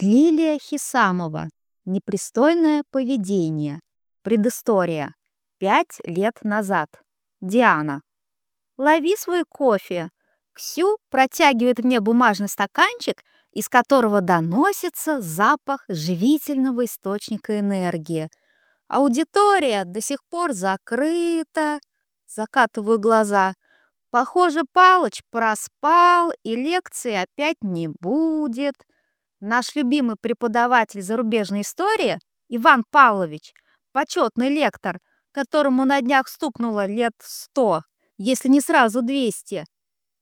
Лилия Хисамова. Непристойное поведение. Предыстория. Пять лет назад. Диана. Лови свой кофе. Ксю протягивает мне бумажный стаканчик, из которого доносится запах живительного источника энергии. Аудитория до сих пор закрыта. Закатываю глаза. Похоже, Палыч проспал, и лекции опять не будет. Наш любимый преподаватель зарубежной истории Иван Павлович, почетный лектор, которому на днях стукнуло лет сто, если не сразу двести,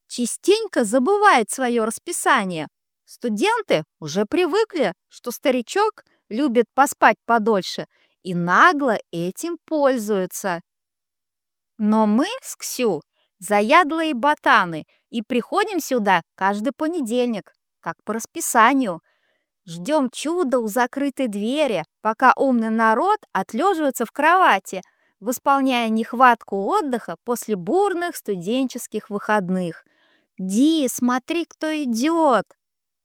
частенько забывает свое расписание. Студенты уже привыкли, что старичок любит поспать подольше и нагло этим пользуются. Но мы с Ксю заядлые ботаны и приходим сюда каждый понедельник, как по расписанию. Ждем чуда у закрытой двери, пока умный народ отлеживается в кровати, восполняя нехватку отдыха после бурных студенческих выходных. «Ди, смотри, кто идет!»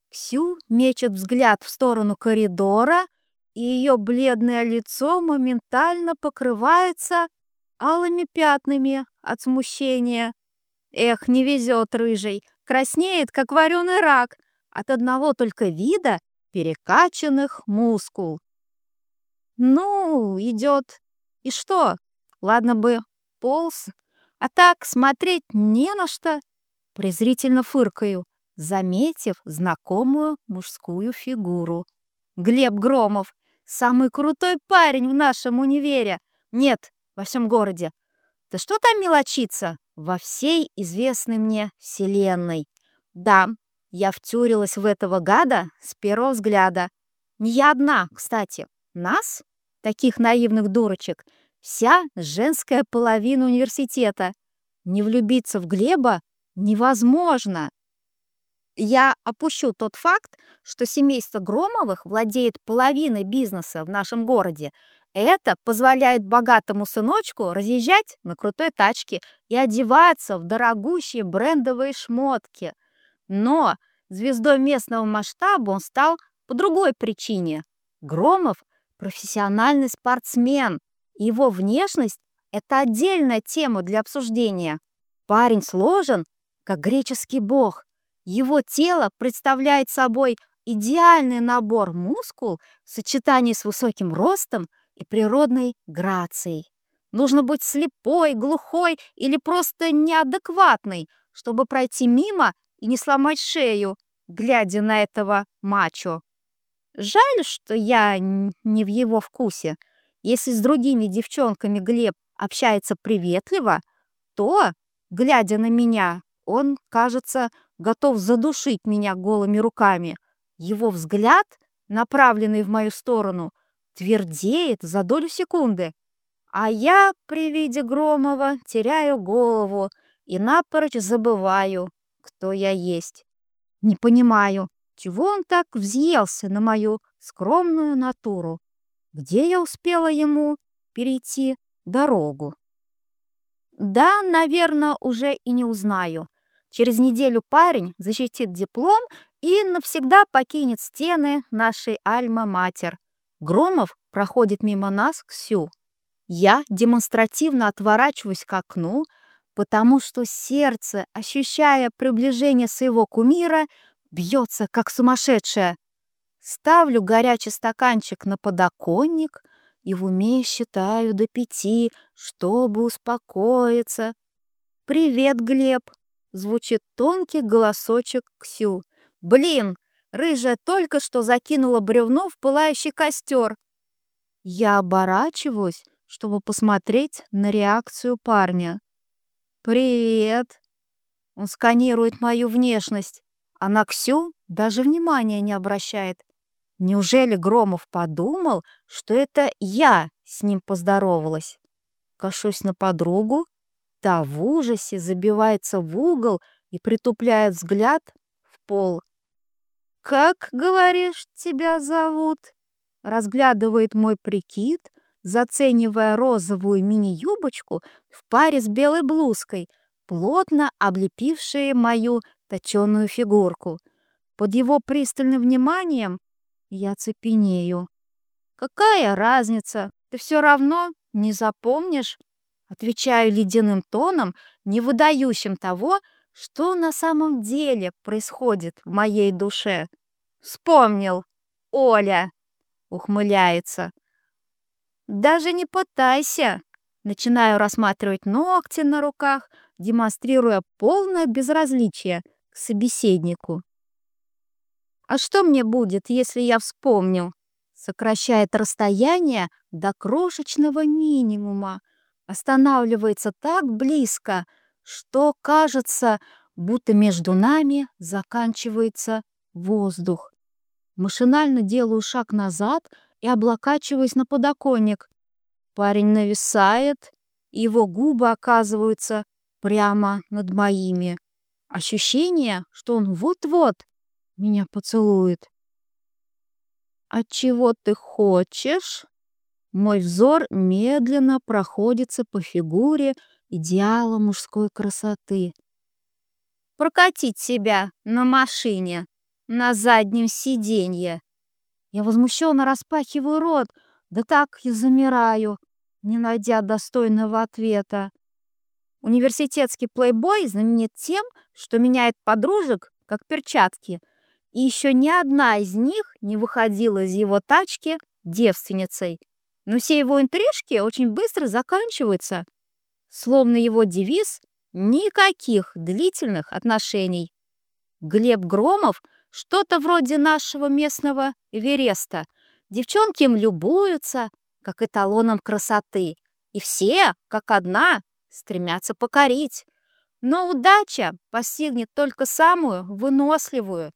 Ксю мечет взгляд в сторону коридора, и ее бледное лицо моментально покрывается алыми пятнами от смущения. Эх, не везет рыжий, краснеет, как вареный рак, от одного только вида перекачанных мускул. Ну, идет. И что? Ладно бы полз, а так смотреть не на что. Презрительно фыркаю, заметив знакомую мужскую фигуру. Глеб Громов, самый крутой парень в нашем универе. Нет, во всем городе. Да что там мелочиться? Во всей известной мне вселенной. Да, я втюрилась в этого гада с первого взгляда. Не я одна, кстати. Нас, таких наивных дурочек, вся женская половина университета. Не влюбиться в Глеба невозможно. Я опущу тот факт, что семейство Громовых владеет половиной бизнеса в нашем городе. Это позволяет богатому сыночку разъезжать на крутой тачке и одеваться в дорогущие брендовые шмотки. Но звездой местного масштаба он стал по другой причине. Громов – профессиональный спортсмен. Его внешность – это отдельная тема для обсуждения. Парень сложен, как греческий бог. Его тело представляет собой идеальный набор мускул в сочетании с высоким ростом и природной грацией. Нужно быть слепой, глухой или просто неадекватной, чтобы пройти мимо и не сломать шею, глядя на этого мачо. Жаль, что я не в его вкусе. Если с другими девчонками Глеб общается приветливо, то, глядя на меня, он, кажется, готов задушить меня голыми руками. Его взгляд, направленный в мою сторону, твердеет за долю секунды. А я при виде Громова теряю голову и напрочь забываю, кто я есть. Не понимаю, чего он так взъелся на мою скромную натуру. Где я успела ему перейти дорогу? Да, наверное, уже и не узнаю. Через неделю парень защитит диплом и навсегда покинет стены нашей Альма-Матер. Громов проходит мимо нас к Сю. Я демонстративно отворачиваюсь к окну, потому что сердце, ощущая приближение своего кумира, бьется, как сумасшедшее. Ставлю горячий стаканчик на подоконник и в уме считаю до пяти, чтобы успокоиться. «Привет, Глеб!» — звучит тонкий голосочек Ксю. «Блин, рыжая только что закинула бревно в пылающий костер!» Я оборачиваюсь, чтобы посмотреть на реакцию парня. «Привет!» Он сканирует мою внешность, а на Ксю даже внимания не обращает. Неужели Громов подумал, что это я с ним поздоровалась? Кашусь на подругу, та в ужасе забивается в угол и притупляет взгляд в пол. «Как, говоришь, тебя зовут?» Разглядывает мой прикид, заценивая розовую мини-юбочку в паре с белой блузкой, плотно облепившие мою точеную фигурку. Под его пристальным вниманием Я цепенею. «Какая разница? Ты все равно не запомнишь?» Отвечаю ледяным тоном, не выдающим того, что на самом деле происходит в моей душе. «Вспомнил! Оля!» — ухмыляется. «Даже не пытайся!» Начинаю рассматривать ногти на руках, демонстрируя полное безразличие к собеседнику. «А что мне будет, если я вспомню?» Сокращает расстояние до крошечного минимума, останавливается так близко, что кажется, будто между нами заканчивается воздух. Машинально делаю шаг назад и облокачиваюсь на подоконник. Парень нависает, и его губы оказываются прямо над моими. Ощущение, что он вот-вот меня поцелует. «От чего ты хочешь?» Мой взор медленно проходится по фигуре идеала мужской красоты. «Прокатить себя на машине, на заднем сиденье». Я возмущенно распахиваю рот, да так и замираю, не найдя достойного ответа. Университетский плейбой знаменит тем, что меняет подружек, как перчатки, и еще ни одна из них не выходила из его тачки девственницей. Но все его интрижки очень быстро заканчиваются, словно его девиз «никаких длительных отношений». Глеб Громов – что-то вроде нашего местного Эвереста. Девчонки им любуются, как эталоном красоты, и все, как одна, стремятся покорить. Но удача постигнет только самую выносливую,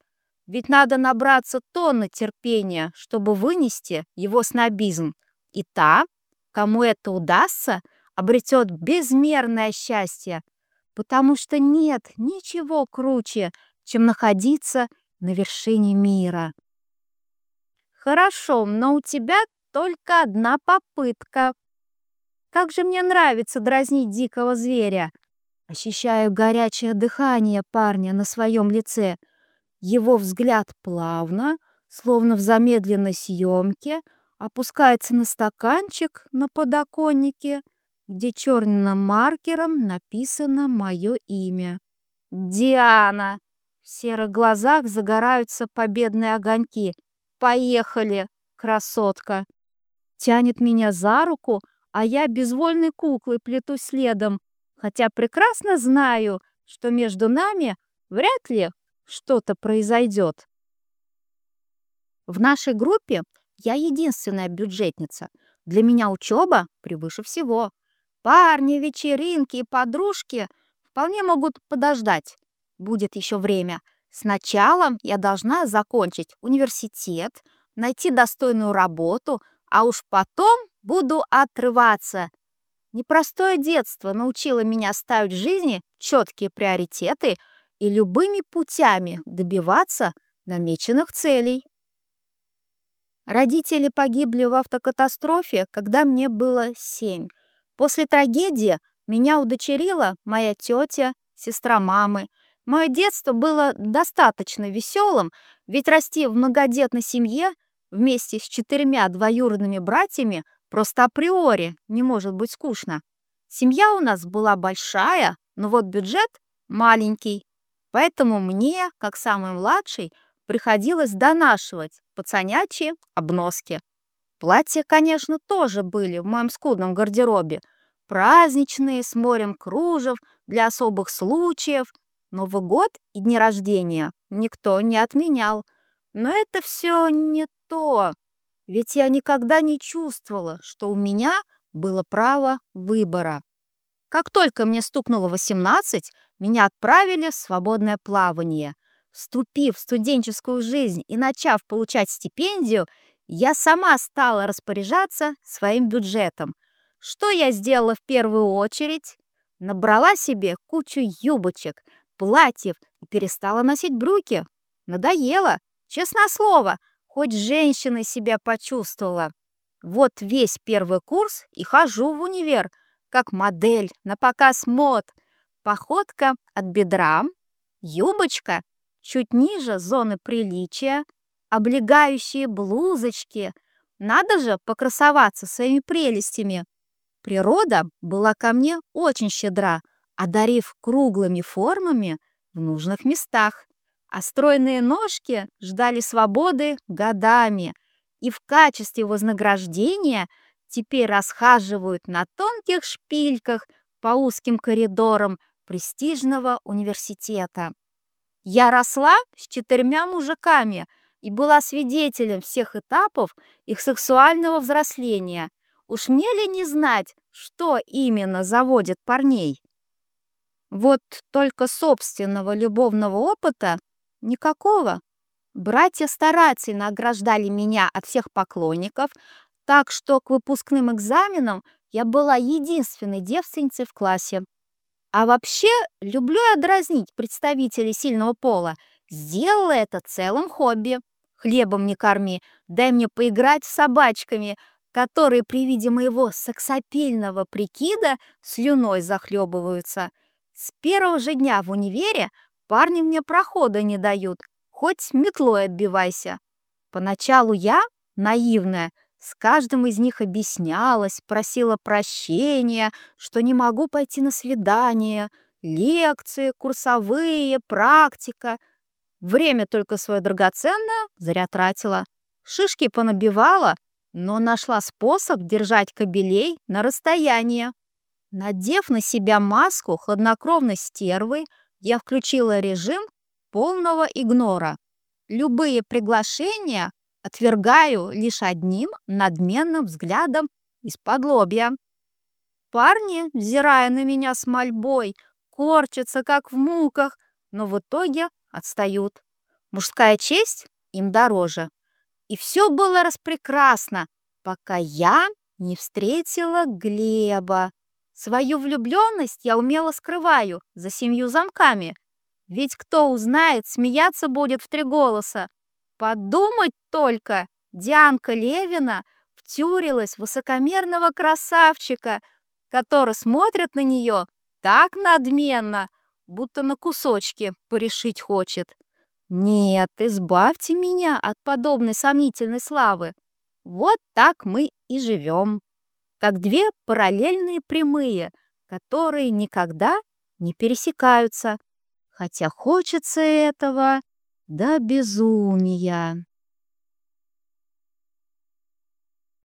ведь надо набраться тонны терпения, чтобы вынести его снобизм. И та, кому это удастся, обретет безмерное счастье, потому что нет ничего круче, чем находиться на вершине мира. Хорошо, но у тебя только одна попытка, как же мне нравится дразнить дикого зверя. Ощущаю горячее дыхание парня на своем лице. Его взгляд плавно, словно в замедленной съемке, опускается на стаканчик на подоконнике, где черным маркером написано мое имя. «Диана!» В серых глазах загораются победные огоньки. «Поехали, красотка!» Тянет меня за руку, а я безвольной куклой плету следом, хотя прекрасно знаю, что между нами вряд ли что-то произойдет. В нашей группе я единственная бюджетница. Для меня учеба превыше всего. Парни, вечеринки и подружки вполне могут подождать. Будет еще время. Сначала я должна закончить университет, найти достойную работу, а уж потом буду отрываться. Непростое детство научило меня ставить в жизни четкие приоритеты и любыми путями добиваться намеченных целей. Родители погибли в автокатастрофе, когда мне было семь. После трагедии меня удочерила моя тетя, сестра мамы. Мое детство было достаточно веселым, ведь расти в многодетной семье вместе с четырьмя двоюродными братьями просто априори не может быть скучно. Семья у нас была большая, но вот бюджет маленький. Поэтому мне, как самой младшей, приходилось донашивать пацанячьи обноски. Платья, конечно, тоже были в моем скудном гардеробе. Праздничные, с морем кружев, для особых случаев. Новый год и дни рождения никто не отменял. Но это все не то. Ведь я никогда не чувствовала, что у меня было право выбора. Как только мне стукнуло 18, меня отправили в свободное плавание. Вступив в студенческую жизнь и начав получать стипендию, я сама стала распоряжаться своим бюджетом. Что я сделала в первую очередь? Набрала себе кучу юбочек, платьев и перестала носить брюки. Надоело, честное слово, хоть женщиной себя почувствовала. Вот весь первый курс и хожу в универ, как модель на показ мод. Походка от бедра, юбочка чуть ниже зоны приличия, облегающие блузочки. Надо же покрасоваться своими прелестями. Природа была ко мне очень щедра, одарив круглыми формами в нужных местах. А стройные ножки ждали свободы годами и в качестве вознаграждения теперь расхаживают на тонких шпильках по узким коридорам престижного университета. Я росла с четырьмя мужиками и была свидетелем всех этапов их сексуального взросления. Уж мне ли не знать, что именно заводит парней? Вот только собственного любовного опыта никакого. Братья старательно ограждали меня от всех поклонников, так что к выпускным экзаменам я была единственной девственницей в классе. А вообще, люблю я дразнить представителей сильного пола. Сделала это целым хобби. Хлебом не корми, дай мне поиграть с собачками, которые при виде моего сексапильного прикида слюной захлебываются. С первого же дня в универе парни мне прохода не дают, хоть метлой отбивайся. Поначалу я, наивная, с каждым из них объяснялась, просила прощения, что не могу пойти на свидание, лекции, курсовые, практика. Время только свое драгоценное зря тратила. Шишки понабивала, но нашла способ держать кобелей на расстоянии. Надев на себя маску хладнокровной стервы, я включила режим полного игнора. Любые приглашения отвергаю лишь одним надменным взглядом из-под лобья. Парни, взирая на меня с мольбой, корчатся, как в муках, но в итоге отстают. Мужская честь им дороже. И все было распрекрасно, пока я не встретила Глеба. Свою влюбленность я умело скрываю за семью замками. Ведь кто узнает, смеяться будет в три голоса. Подумать только, Дианка Левина втюрилась в высокомерного красавчика, который смотрит на нее так надменно, будто на кусочки порешить хочет. Нет, избавьте меня от подобной сомнительной славы. Вот так мы и живем, как две параллельные прямые, которые никогда не пересекаются, хотя хочется этого до безумия.